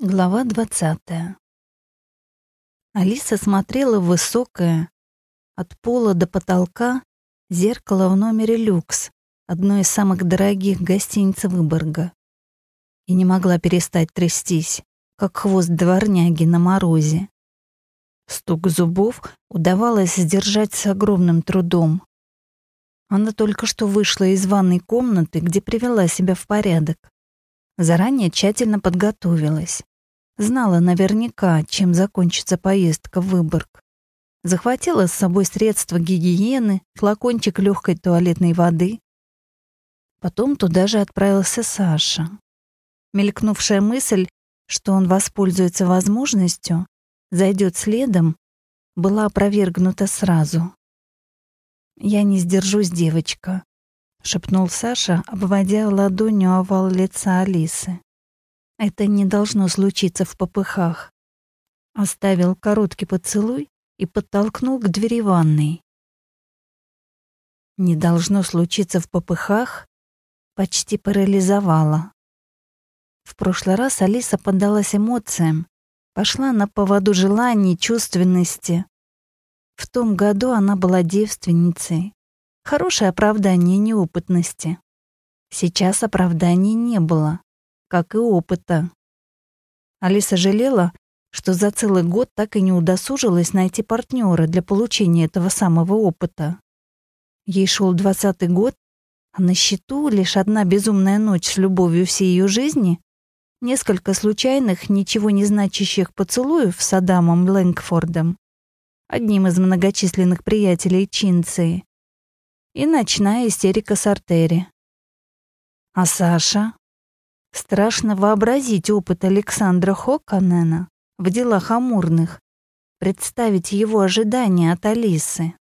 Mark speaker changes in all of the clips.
Speaker 1: Глава двадцатая. Алиса смотрела в высокое, от пола до потолка, зеркало в номере «Люкс», одной из самых дорогих гостиниц Выборга. И не могла перестать трястись, как хвост дворняги на морозе. Стук зубов удавалось сдержать с огромным трудом. Она только что вышла из ванной комнаты, где привела себя в порядок. Заранее тщательно подготовилась. Знала наверняка, чем закончится поездка в Выборг. Захватила с собой средства гигиены, флакончик легкой туалетной воды. Потом туда же отправился Саша. Мелькнувшая мысль, что он воспользуется возможностью, зайдет следом, была опровергнута сразу. «Я не сдержусь, девочка», — шепнул Саша, обводя ладонью овал лица Алисы. «Это не должно случиться в попыхах». Оставил короткий поцелуй и подтолкнул к двери ванной. «Не должно случиться в попыхах» почти парализовало. В прошлый раз Алиса поддалась эмоциям, пошла на поводу желаний, чувственности. В том году она была девственницей, Хорошее оправдание неопытности. Сейчас оправданий не было, как и опыта. Алиса жалела, что за целый год так и не удосужилась найти партнера для получения этого самого опыта. Ей шел двадцатый год, а на счету лишь одна безумная ночь с любовью всей ее жизни, несколько случайных, ничего не значащих поцелуев с Адамом Лэнгфордом, одним из многочисленных приятелей Чинции, и ночная истерика с артери. А Саша? Страшно вообразить опыт Александра Хокканена в делах амурных, представить его ожидания от Алисы.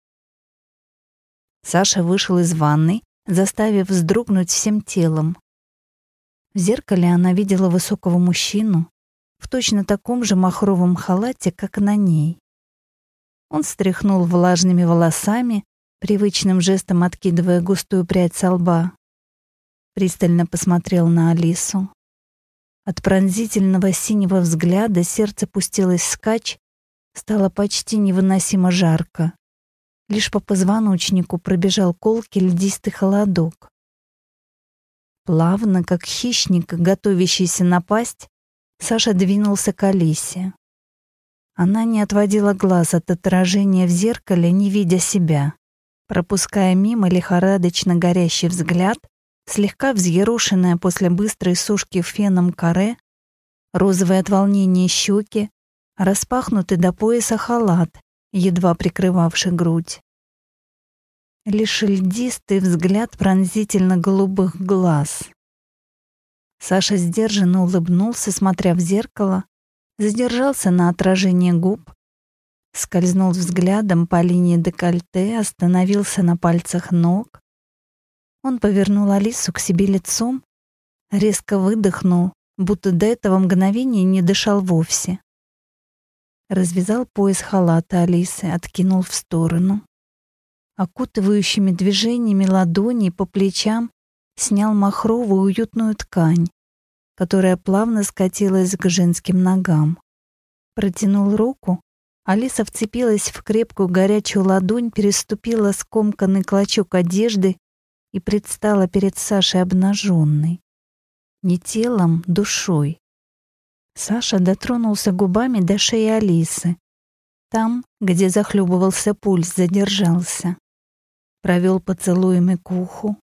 Speaker 1: Саша вышел из ванной, заставив вздрогнуть всем телом. В зеркале она видела высокого мужчину в точно таком же махровом халате, как на ней. Он стряхнул влажными волосами, привычным жестом откидывая густую прядь со лба. Пристально посмотрел на Алису. От пронзительного синего взгляда сердце пустилось скач, стало почти невыносимо жарко. Лишь по позвоночнику пробежал колкий льдистый холодок. Плавно, как хищник, готовящийся напасть, Саша двинулся к Алисе. Она не отводила глаз от отражения в зеркале, не видя себя пропуская мимо лихорадочно горящий взгляд, слегка взъерошенная после быстрой сушки феном каре, розовые от волнения щеки, распахнутый до пояса халат, едва прикрывавший грудь. Лишь льдистый взгляд пронзительно-голубых глаз. Саша сдержанно улыбнулся, смотря в зеркало, задержался на отражение губ, скользнул взглядом по линии декольте, остановился на пальцах ног. Он повернул Алису к себе лицом, резко выдохнул, будто до этого мгновения не дышал вовсе. Развязал пояс халата Алисы, откинул в сторону. Окутывающими движениями ладоней по плечам снял махровую уютную ткань, которая плавно скатилась к женским ногам. Протянул руку, Алиса вцепилась в крепкую горячую ладонь, переступила скомканный клочок одежды и предстала перед Сашей обнаженной. Не телом, душой. Саша дотронулся губами до шеи Алисы. Там, где захлебывался пульс, задержался. Провел поцелуями к уху,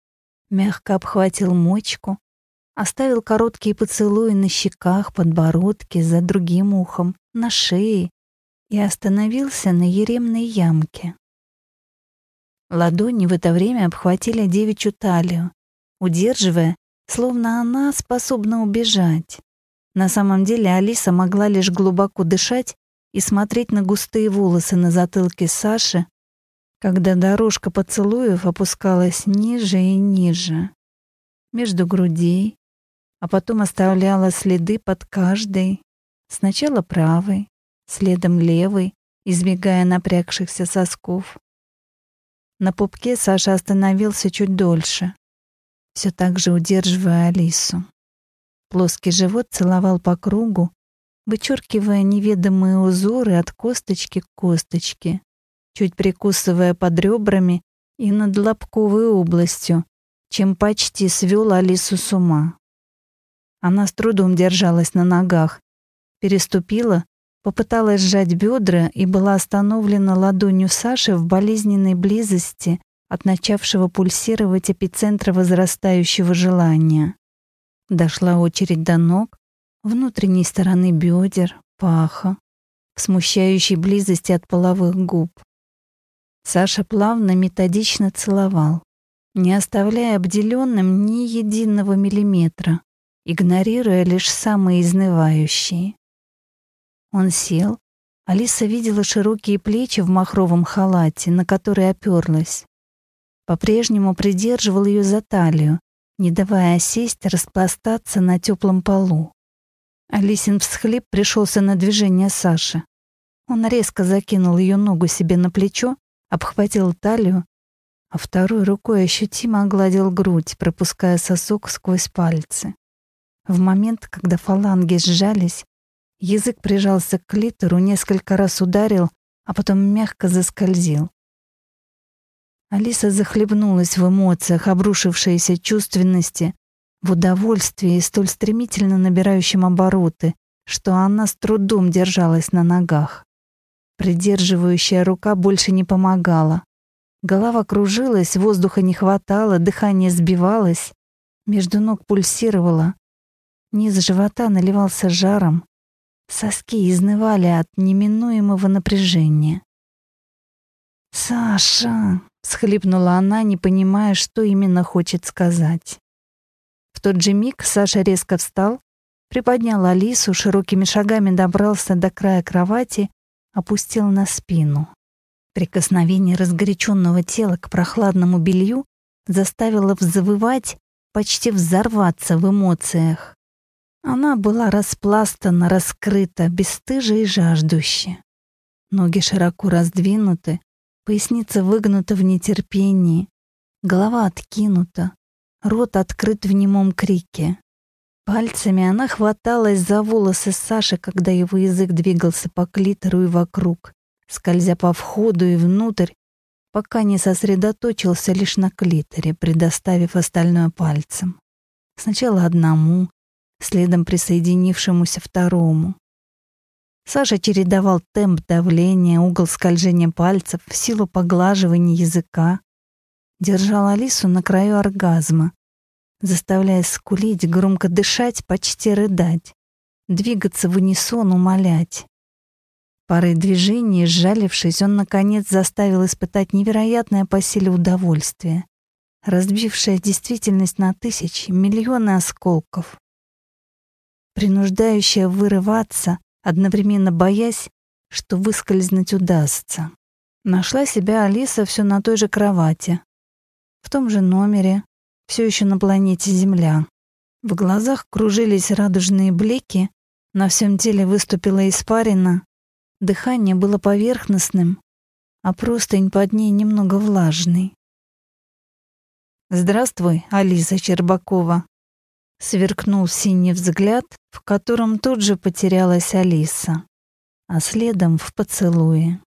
Speaker 1: мягко обхватил мочку, оставил короткие поцелуи на щеках, подбородке, за другим ухом, на шее и остановился на еремной ямке. Ладони в это время обхватили девичью талию, удерживая, словно она способна убежать. На самом деле Алиса могла лишь глубоко дышать и смотреть на густые волосы на затылке Саши, когда дорожка поцелуев опускалась ниже и ниже, между грудей, а потом оставляла следы под каждой, сначала правой, следом левый, избегая напрягшихся сосков. На пупке Саша остановился чуть дольше, все так же удерживая Алису. Плоский живот целовал по кругу, вычеркивая неведомые узоры от косточки к косточке, чуть прикусывая под ребрами и над лобковой областью, чем почти свел Алису с ума. Она с трудом держалась на ногах, переступила, попыталась сжать бедра и была остановлена ладонью Саши в болезненной близости от начавшего пульсировать эпицентра возрастающего желания. Дошла очередь до ног, внутренней стороны бедер, паха, в смущающей близости от половых губ. Саша плавно, методично целовал, не оставляя обделенным ни единого миллиметра, игнорируя лишь самые изнывающие. Он сел, Алиса видела широкие плечи в махровом халате, на который оперлась. По-прежнему придерживал ее за талию, не давая сесть, распластаться на теплом полу. Алисин всхлип пришелся на движение Саши. Он резко закинул ее ногу себе на плечо, обхватил талию, а второй рукой ощутимо огладил грудь, пропуская сосок сквозь пальцы. В момент, когда фаланги сжались, язык прижался к клитору, несколько раз ударил, а потом мягко заскользил. Алиса захлебнулась в эмоциях, обрушившейся чувственности, в удовольствии, столь стремительно набирающем обороты, что она с трудом держалась на ногах. Придерживающая рука больше не помогала. Голова кружилась, воздуха не хватало, дыхание сбивалось, между ног пульсировало. Низ живота наливался жаром, соски изнывали от неминуемого напряжения. «Саша!» — схлипнула она, не понимая, что именно хочет сказать. В тот же миг Саша резко встал, приподнял Алису, широкими шагами добрался до края кровати, опустил на спину. Прикосновение разгоряченного тела к прохладному белью заставило взвывать, почти взорваться в эмоциях. Она была распластана, раскрыта, бесстыжа и жаждущая. Ноги широко раздвинуты, поясница выгнута в нетерпении, голова откинута, рот открыт в немом крике. Пальцами она хваталась за волосы Саши, когда его язык двигался по клитору и вокруг, скользя по входу и внутрь, пока не сосредоточился лишь на клиторе, предоставив остальное пальцем. Сначала одному, следом присоединившемуся второму. Саша чередовал темп давления, угол скольжения пальцев, силу поглаживания языка. Держал Алису на краю оргазма, заставляя скулить, громко дышать, почти рыдать, двигаться в унисон, умолять. Парой движений, сжалившись, он, наконец, заставил испытать невероятное по силе удовольствие, разбившее действительность на тысячи, миллионы осколков, принуждающее вырываться, одновременно боясь, что выскользнуть удастся. Нашла себя Алиса все на той же кровати, в том же номере, все еще на планете Земля. В глазах кружились радужные блики, на всем теле выступила испарина, дыхание было поверхностным, а простынь под ней немного влажный. «Здравствуй, Алиса Щербакова», Сверкнул синий взгляд, в котором тут же потерялась Алиса, а следом в поцелуе.